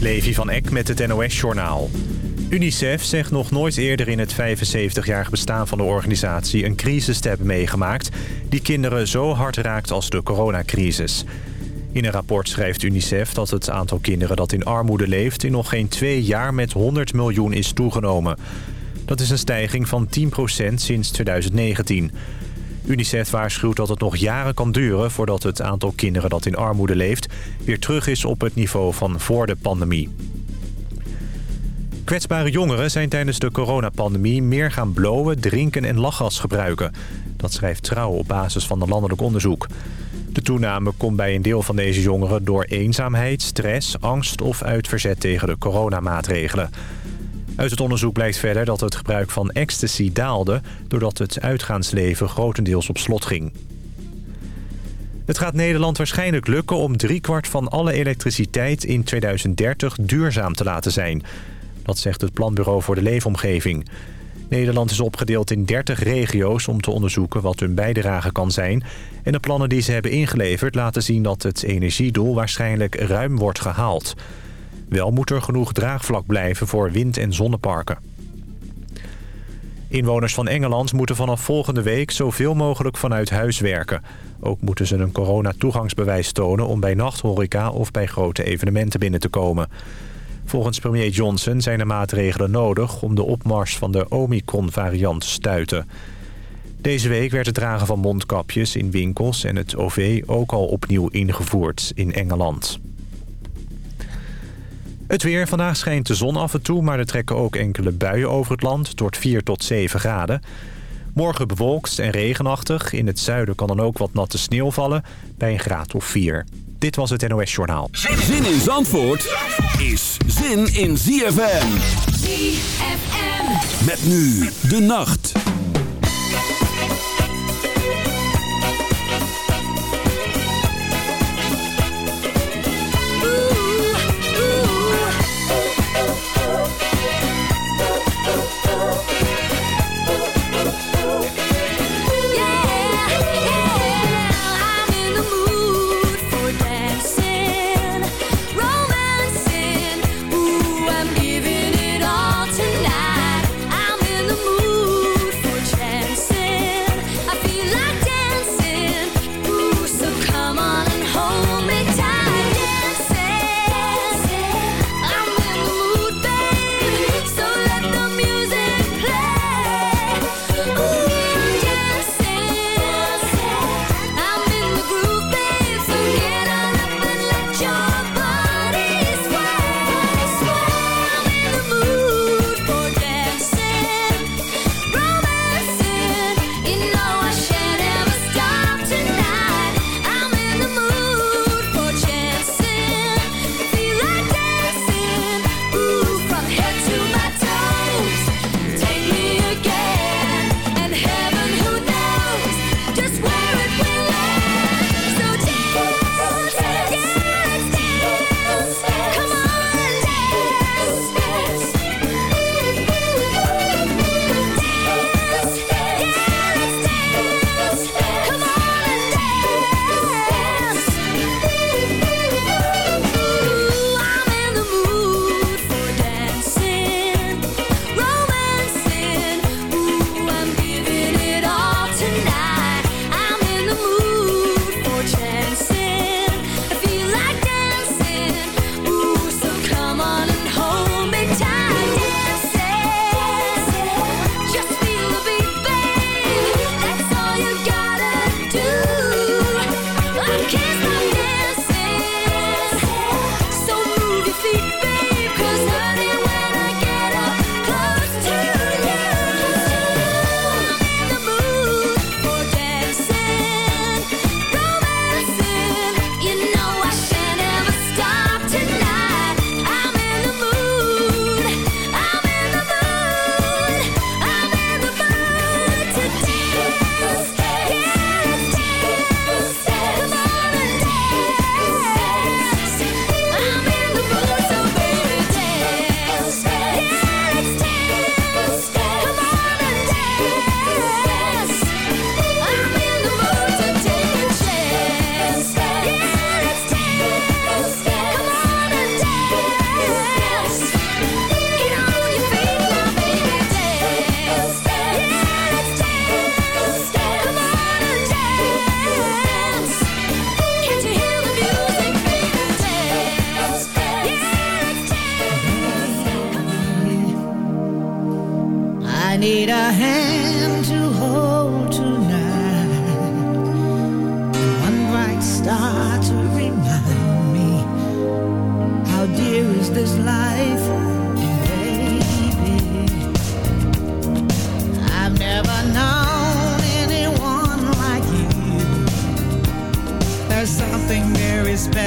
Levi van Eck met het NOS-journaal. UNICEF zegt nog nooit eerder in het 75-jarig bestaan van de organisatie... een crisis te hebben meegemaakt die kinderen zo hard raakt als de coronacrisis. In een rapport schrijft UNICEF dat het aantal kinderen dat in armoede leeft... in nog geen twee jaar met 100 miljoen is toegenomen. Dat is een stijging van 10% sinds 2019... UNICEF waarschuwt dat het nog jaren kan duren... voordat het aantal kinderen dat in armoede leeft... weer terug is op het niveau van voor de pandemie. Kwetsbare jongeren zijn tijdens de coronapandemie... meer gaan blowen, drinken en lachgas gebruiken. Dat schrijft Trouw op basis van een landelijk onderzoek. De toename komt bij een deel van deze jongeren door eenzaamheid, stress, angst... of uit verzet tegen de coronamaatregelen. Uit het onderzoek blijkt verder dat het gebruik van ecstasy daalde... doordat het uitgaansleven grotendeels op slot ging. Het gaat Nederland waarschijnlijk lukken om driekwart van alle elektriciteit in 2030 duurzaam te laten zijn. Dat zegt het Planbureau voor de Leefomgeving. Nederland is opgedeeld in 30 regio's om te onderzoeken wat hun bijdrage kan zijn. En de plannen die ze hebben ingeleverd laten zien dat het energiedoel waarschijnlijk ruim wordt gehaald. Wel moet er genoeg draagvlak blijven voor wind- en zonneparken. Inwoners van Engeland moeten vanaf volgende week zoveel mogelijk vanuit huis werken. Ook moeten ze een coronatoegangsbewijs tonen om bij nachthoreca of bij grote evenementen binnen te komen. Volgens premier Johnson zijn er maatregelen nodig om de opmars van de Omicron-variant te stuiten. Deze week werd het dragen van mondkapjes in winkels en het OV ook al opnieuw ingevoerd in Engeland. Het weer. Vandaag schijnt de zon af en toe, maar er trekken ook enkele buien over het land. tot 4 tot 7 graden. Morgen bewolkt en regenachtig. In het zuiden kan dan ook wat natte sneeuw vallen bij een graad of 4. Dit was het NOS Journaal. Zin in Zandvoort is zin in ZFM. ZFM. Met nu de nacht.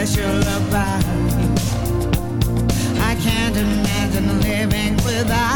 Special about. I can't imagine living without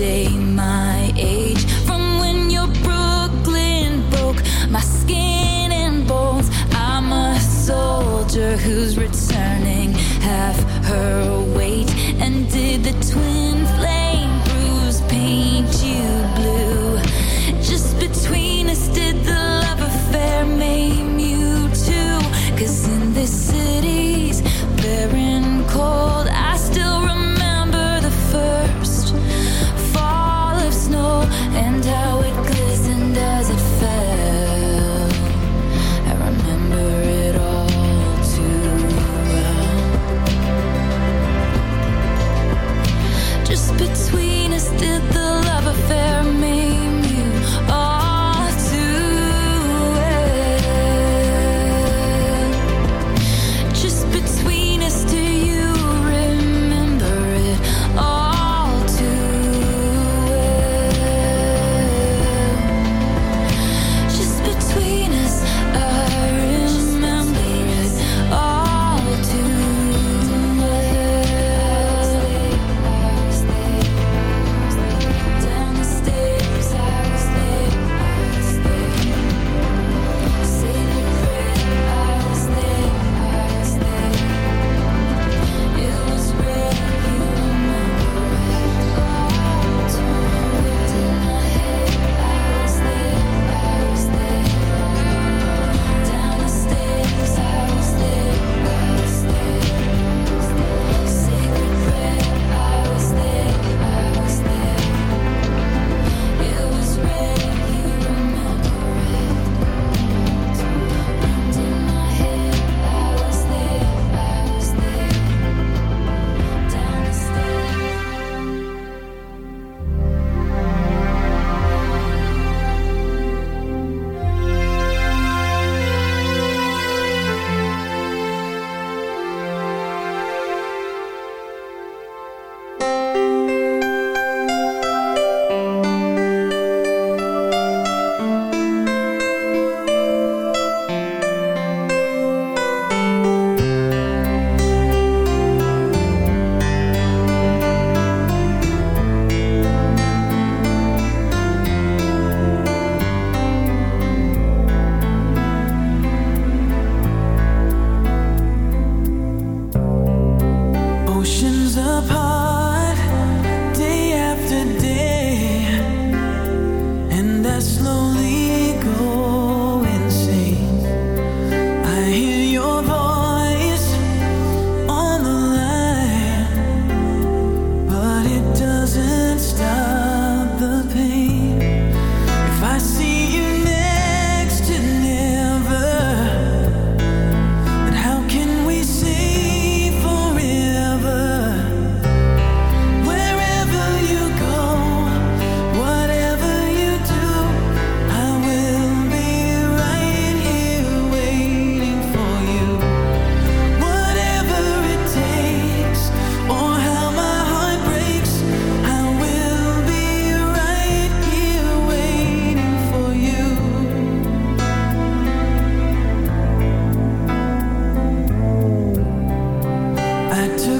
day my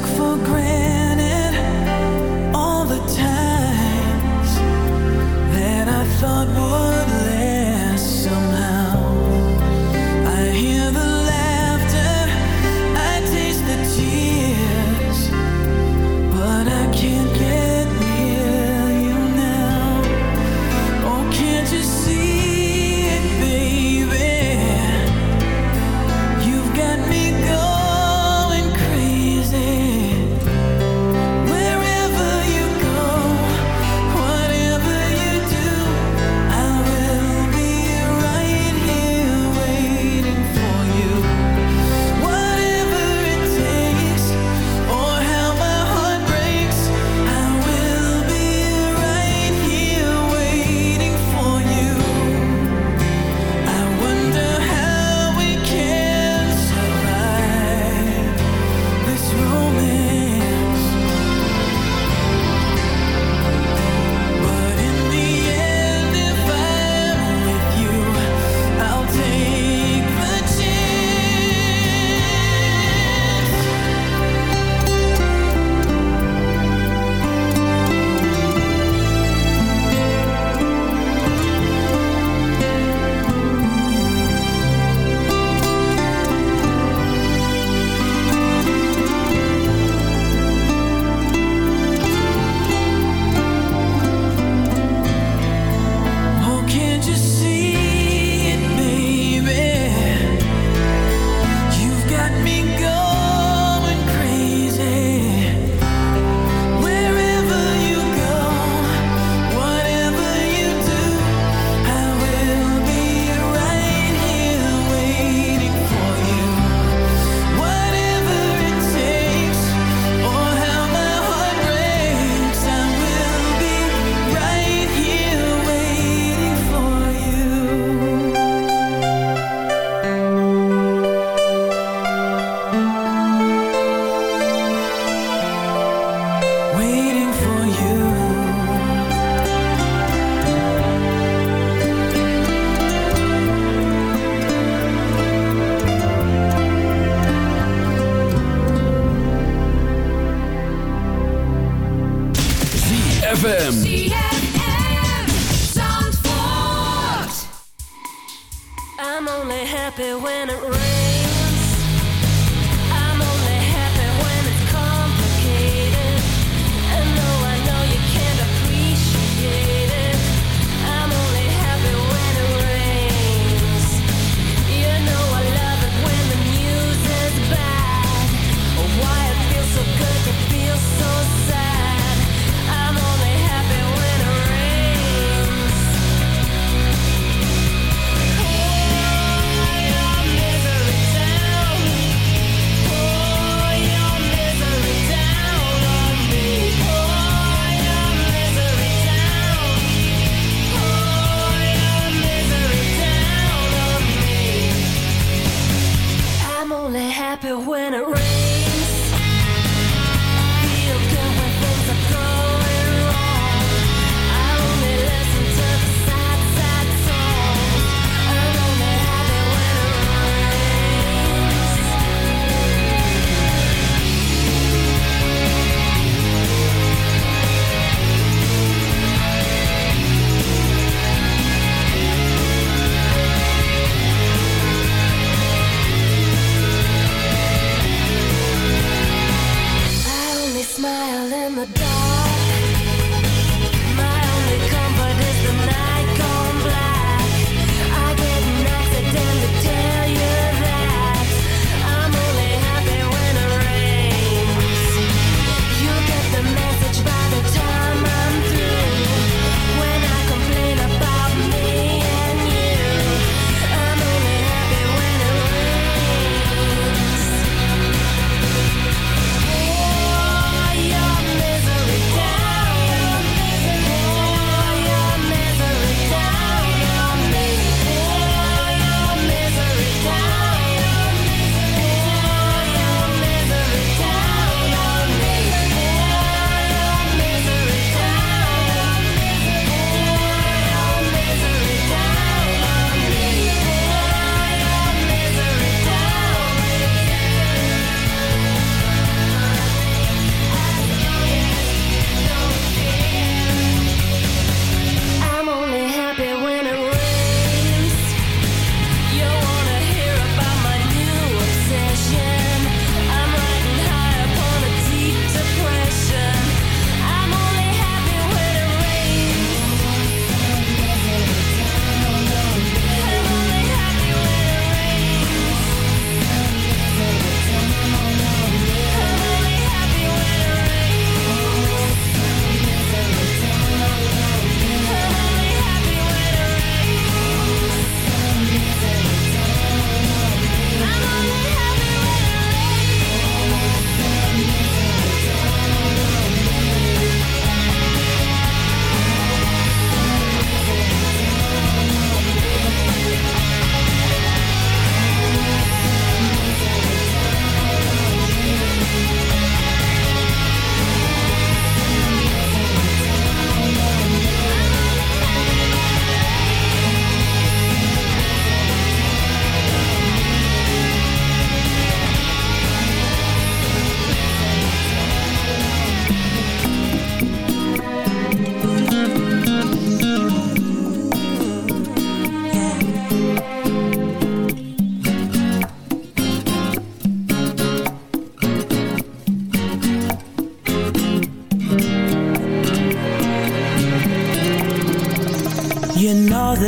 look for granted.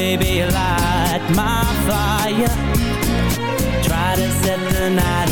baby, light my fire. Try to set the night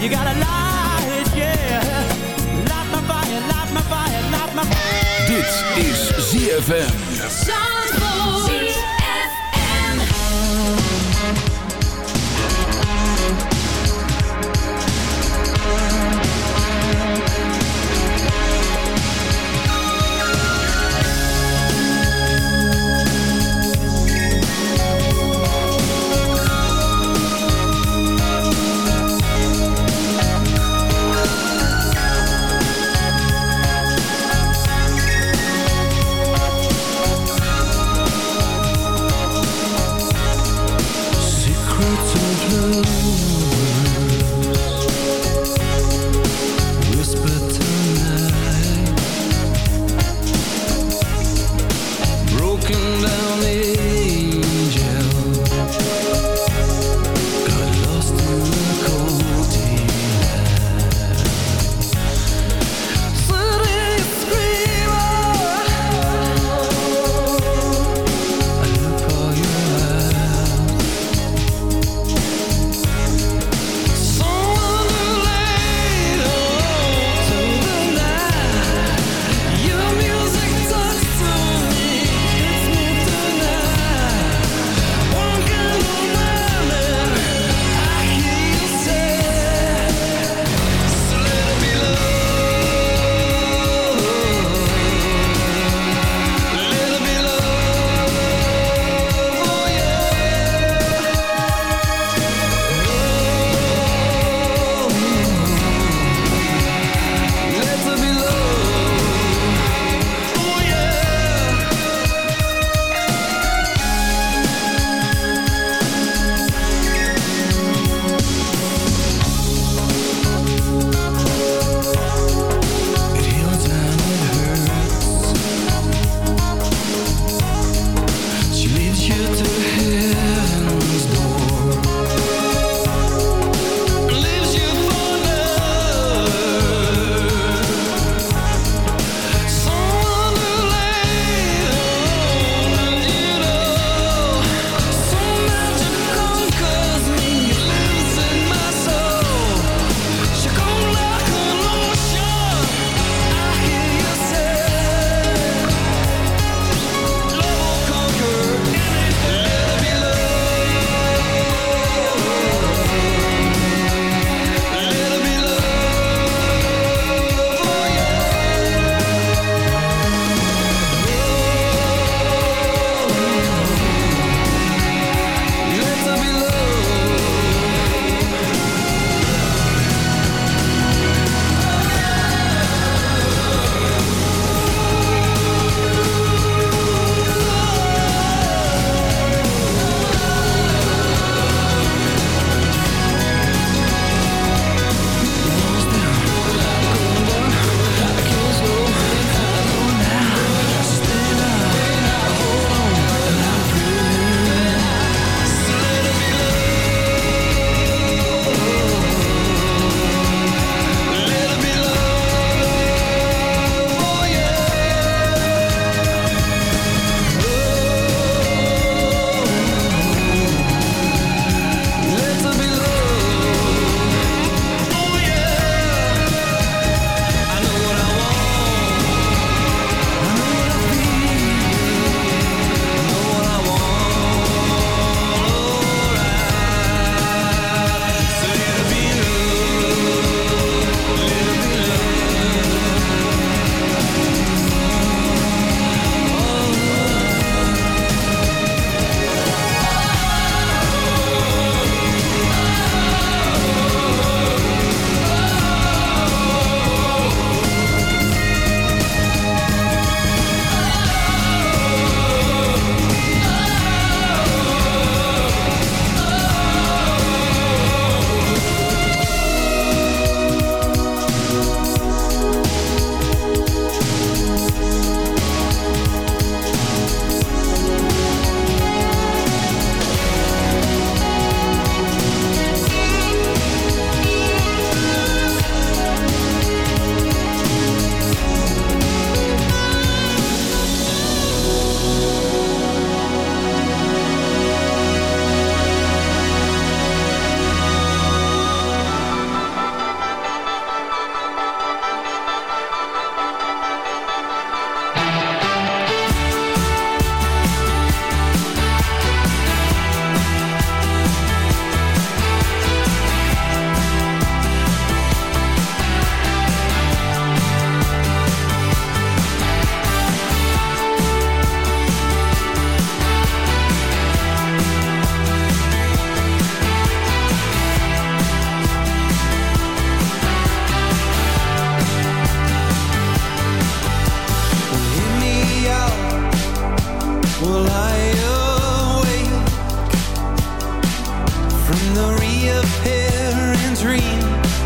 You gotta light it, yeah. Light my fire, light my fire, light my fire. Dit is ZFM.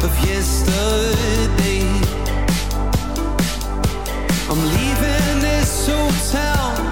of yesterday. I'm leaving this hotel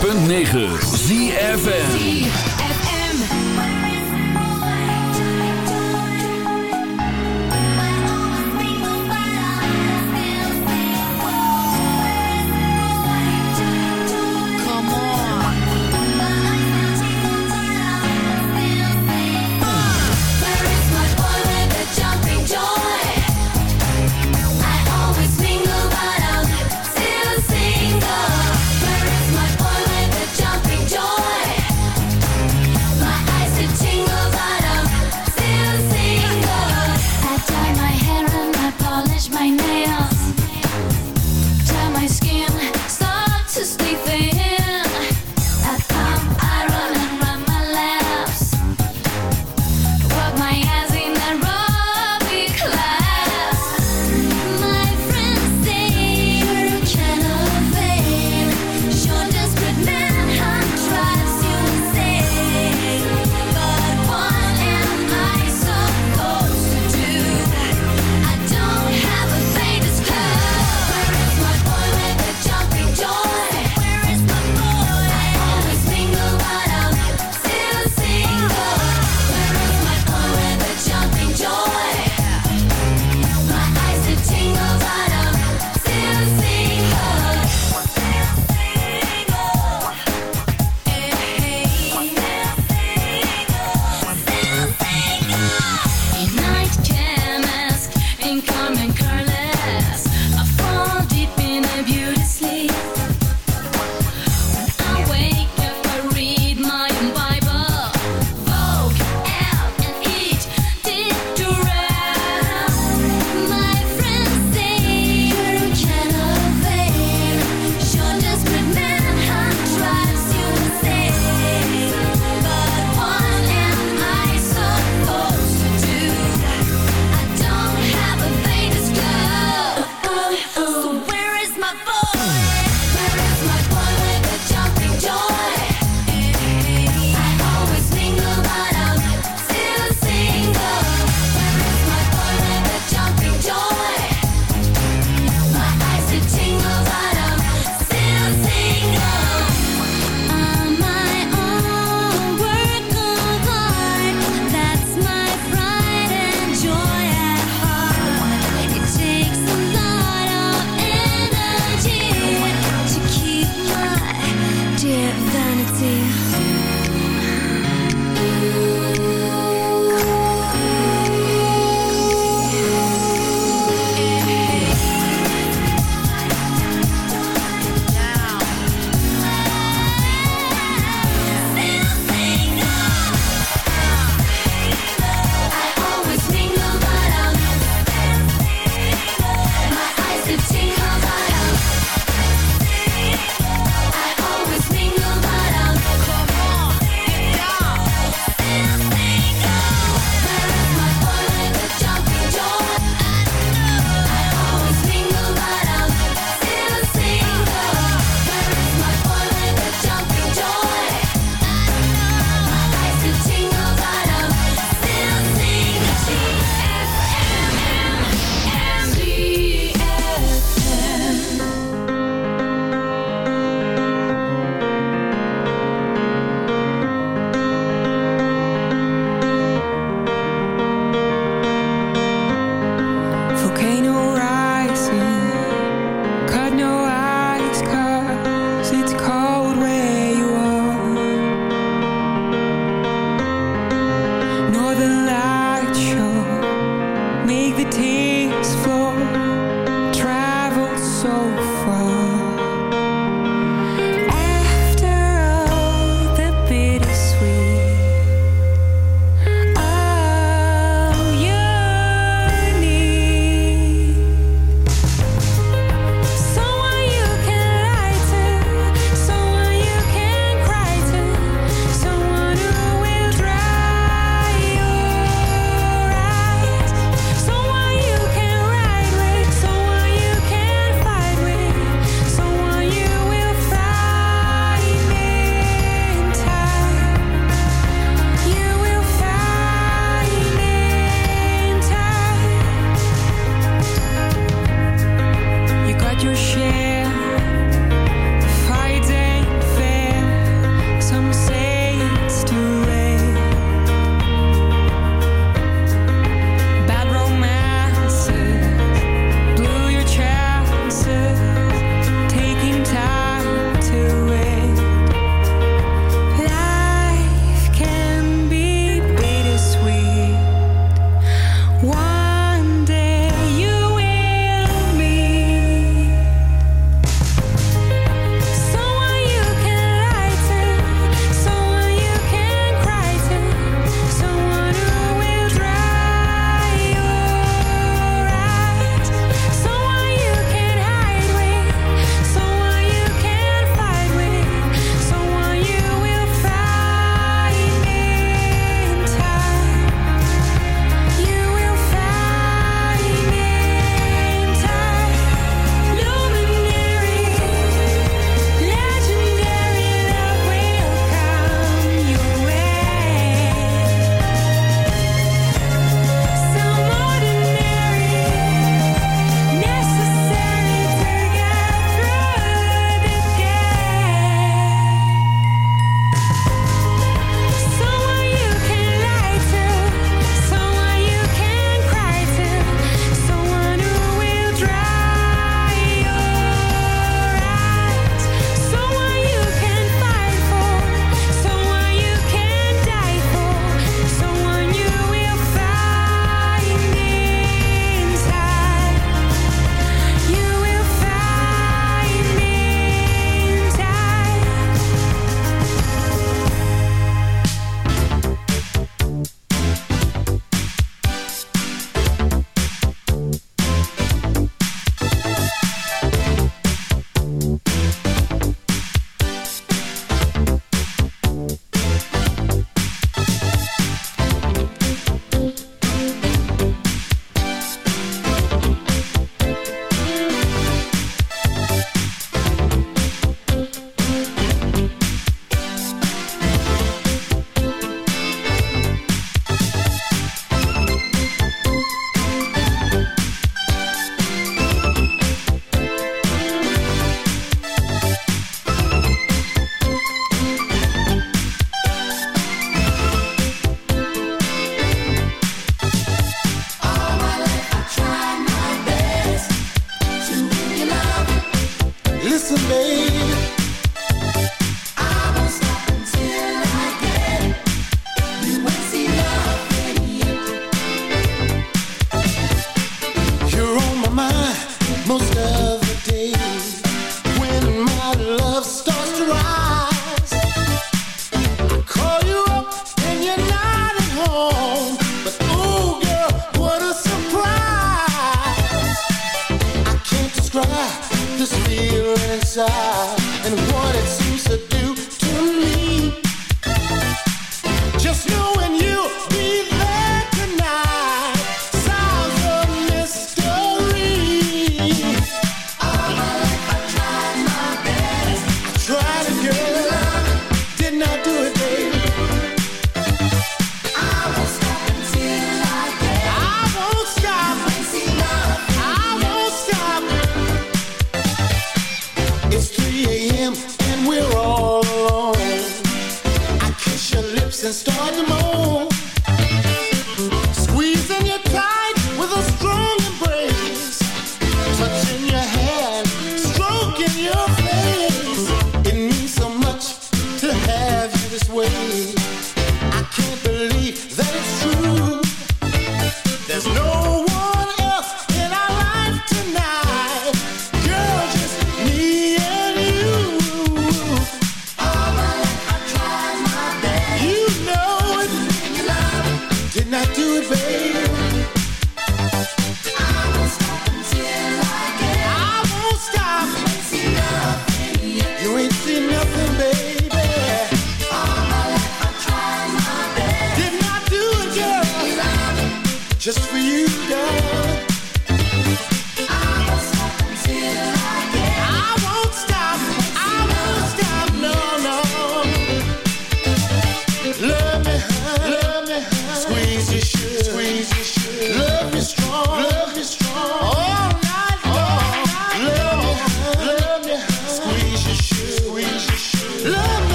106.9 ZFN Where is my